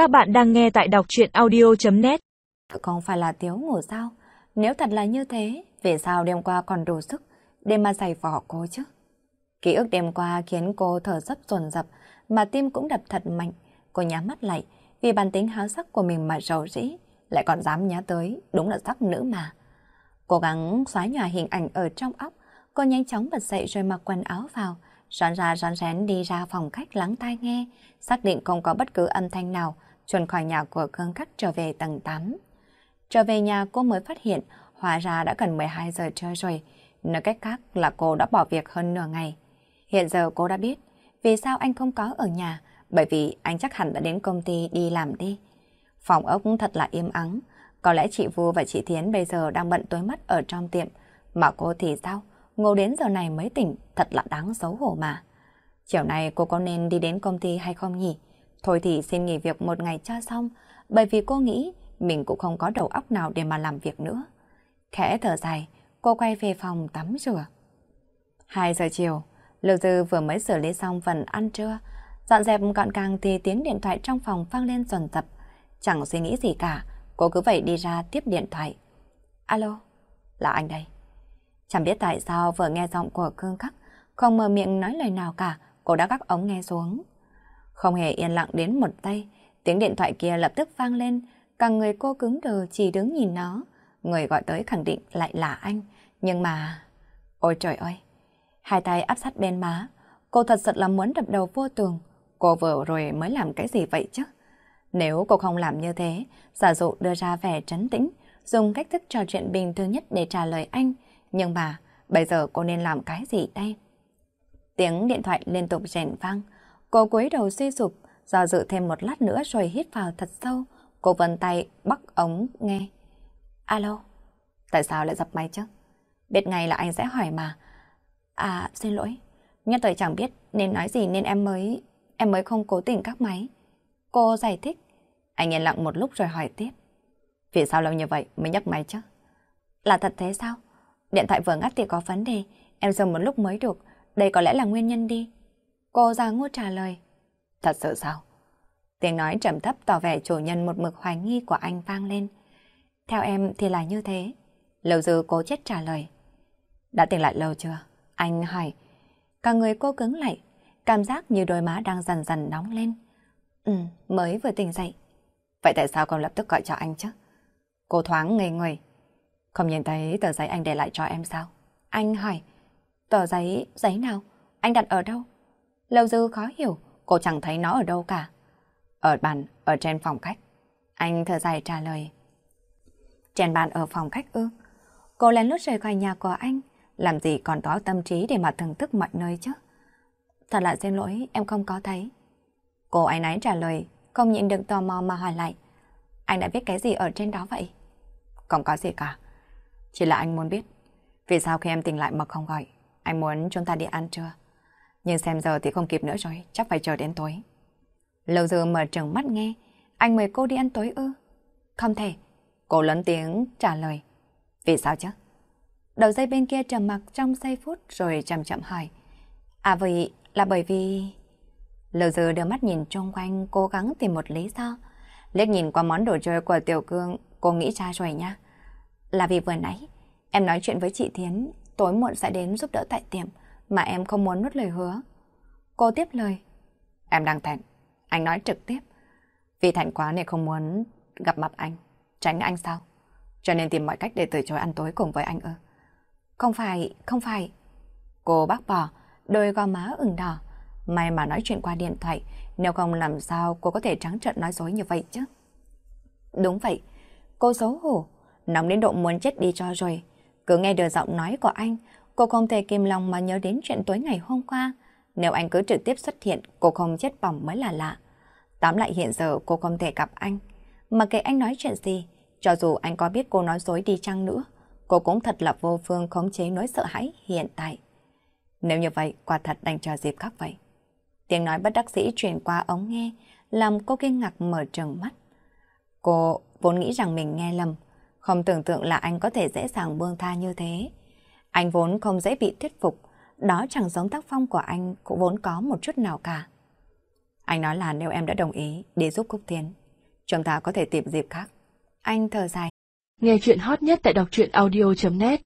Các bạn đang nghe tại đọc chuyện audio.net Không à, phải là thiếu ngủ sao? Nếu thật là như thế, vì sao đêm qua còn đủ sức để mà giày vỏ cô chứ? Ký ức đêm qua khiến cô thở dấp dồn dập, mà tim cũng đập thật mạnh. Cô nhắm mắt lại, vì bản tính háo sắc của mình mà rầu rĩ, lại còn dám nhá tới, đúng là sắc nữ mà. Cố gắng xóa nhòa hình ảnh ở trong óc, cô nhanh chóng bật dậy rồi mặc quần áo vào, rón ra rón rén đi ra phòng khách lắng tai nghe, xác định không có bất cứ âm thanh nào, chuẩn khỏi nhà của Khương Khắc trở về tầng 8. Trở về nhà cô mới phát hiện, hóa ra đã gần 12 giờ trưa rồi, nói cách khác là cô đã bỏ việc hơn nửa ngày. Hiện giờ cô đã biết vì sao anh không có ở nhà, bởi vì anh chắc hẳn đã đến công ty đi làm đi. Phòng ốc thật là im ắng, có lẽ chị Vu và chị Thiến bây giờ đang bận tối mắt ở trong tiệm, mà cô thì sao? Ngủ đến giờ này mới tỉnh, thật là đáng xấu hổ mà. Chiều nay cô có nên đi đến công ty hay không nhỉ? Thôi thì xin nghỉ việc một ngày cho xong, bởi vì cô nghĩ mình cũng không có đầu óc nào để mà làm việc nữa. Khẽ thở dài, cô quay về phòng tắm rửa. 2 giờ chiều, Lưu Dư vừa mới xử lý xong phần ăn trưa, dọn dẹp gọn gàng thì tiếng điện thoại trong phòng vang lên dần dập. Chẳng suy nghĩ gì cả, cô cứ vậy đi ra tiếp điện thoại. Alo, là anh đây. Chẳng biết tại sao vừa nghe giọng của cương khắc, không mở miệng nói lời nào cả, cô đã gác ống nghe xuống. Không hề yên lặng đến một tay, tiếng điện thoại kia lập tức vang lên, cả người cô cứng đờ chỉ đứng nhìn nó. Người gọi tới khẳng định lại là anh, nhưng mà... Ôi trời ơi! Hai tay áp sát bên má, cô thật sự là muốn đập đầu vô tường. Cô vừa rồi mới làm cái gì vậy chứ? Nếu cô không làm như thế, giả dụ đưa ra vẻ trấn tĩnh, dùng cách thức trò chuyện bình thường nhất để trả lời anh, nhưng mà bây giờ cô nên làm cái gì đây? Tiếng điện thoại liên tục rèn vang, cô cúi đầu suy sụp, do dự thêm một lát nữa rồi hít vào thật sâu, cô vần tay bắt ống nghe. Alo, tại sao lại dập máy chứ? Biết ngay là anh sẽ hỏi mà. À, xin lỗi, nhất thời chẳng biết nên nói gì nên em mới, em mới không cố tình các máy. Cô giải thích. Anh yên lặng một lúc rồi hỏi tiếp. Vì sao lâu như vậy mới nhấc máy chứ? Là thật thế sao? Điện thoại vừa ngắt thì có vấn đề, em dùng một lúc mới được, đây có lẽ là nguyên nhân đi. Cô già ngô trả lời. Thật sự sao? Tiếng nói trầm thấp tỏ vẻ chủ nhân một mực hoài nghi của anh vang lên. Theo em thì là như thế. Lâu dư cố chết trả lời. Đã tỉnh lại lâu chưa? Anh hỏi. Cả người cô cứng lại, cảm giác như đôi má đang dần dần nóng lên. Ừ, mới vừa tỉnh dậy. Vậy tại sao không lập tức gọi cho anh chứ? Cô thoáng ngây người. Không nhìn thấy tờ giấy anh để lại cho em sao? Anh hỏi. Tờ giấy, giấy nào? Anh đặt ở đâu? Lâu dư khó hiểu, cô chẳng thấy nó ở đâu cả. Ở bàn, ở trên phòng khách. Anh thở dài trả lời. Trên bàn ở phòng khách ư? Cô lén lút rời khỏi nhà của anh, làm gì còn có tâm trí để mà thưởng thức mọi nơi chứ? Thật là xin lỗi, em không có thấy. Cô ấy nấy trả lời, không nhịn được tò mò mà hỏi lại. Anh đã biết cái gì ở trên đó vậy? Không có gì cả. Chỉ là anh muốn biết, vì sao khi em tỉnh lại mà không gọi, anh muốn chúng ta đi ăn trưa. Nhưng xem giờ thì không kịp nữa rồi, chắc phải chờ đến tối. Lâu giờ mở trừng mắt nghe, anh mời cô đi ăn tối ư? Không thể. Cô lớn tiếng trả lời. Vì sao chứ? Đầu dây bên kia trầm mặc trong giây phút rồi chậm chậm hỏi. À vậy là bởi vì... Lâu giờ đưa mắt nhìn xung quanh cố gắng tìm một lý do. Liếc nhìn qua món đồ chơi của Tiểu Cương, cô nghĩ ra rồi nha. Là vì vừa nãy, em nói chuyện với chị Thiến, tối muộn sẽ đến giúp đỡ tại tiệm, mà em không muốn nuốt lời hứa. Cô tiếp lời. Em đang thẹn, anh nói trực tiếp. Vì thẹn quá nên không muốn gặp mặt anh, tránh anh sao? Cho nên tìm mọi cách để từ chối ăn tối cùng với anh ư. Không phải, không phải. Cô bác bỏ, đôi gò má ửng đỏ. May mà nói chuyện qua điện thoại, nếu không làm sao cô có thể trắng trợn nói dối như vậy chứ? Đúng vậy, cô xấu hổ, nóng đến độ muốn chết đi cho rồi. Cứ nghe được giọng nói của anh, cô không thể kìm lòng mà nhớ đến chuyện tối ngày hôm qua. Nếu anh cứ trực tiếp xuất hiện, cô không chết bỏng mới là lạ. Tóm lại hiện giờ cô không thể gặp anh. Mà kệ anh nói chuyện gì, cho dù anh có biết cô nói dối đi chăng nữa, cô cũng thật là vô phương khống chế nỗi sợ hãi hiện tại. Nếu như vậy, quả thật đành cho dịp khác vậy. Tiếng nói bất đắc dĩ truyền qua ống nghe, làm cô kinh ngạc mở trừng mắt. Cô vốn nghĩ rằng mình nghe lầm, không tưởng tượng là anh có thể dễ dàng buông tha như thế. Anh vốn không dễ bị thuyết phục, đó chẳng giống tác phong của anh cũng vốn có một chút nào cả. Anh nói là nếu em đã đồng ý để giúp Cúc Tiến, Chúng ta có thể tìm dịp khác. Anh thở dài. Nghe chuyện hot nhất tại đọc truyện audio.net